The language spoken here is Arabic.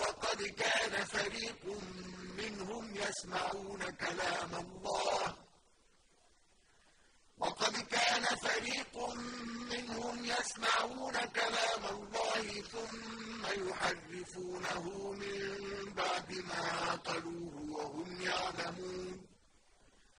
وقد كان فريق منهم يسمعون كلام الله. وقد كان فريق منهم يسمعون كلام الله ثم يحرفونه من بعد ما عقلوه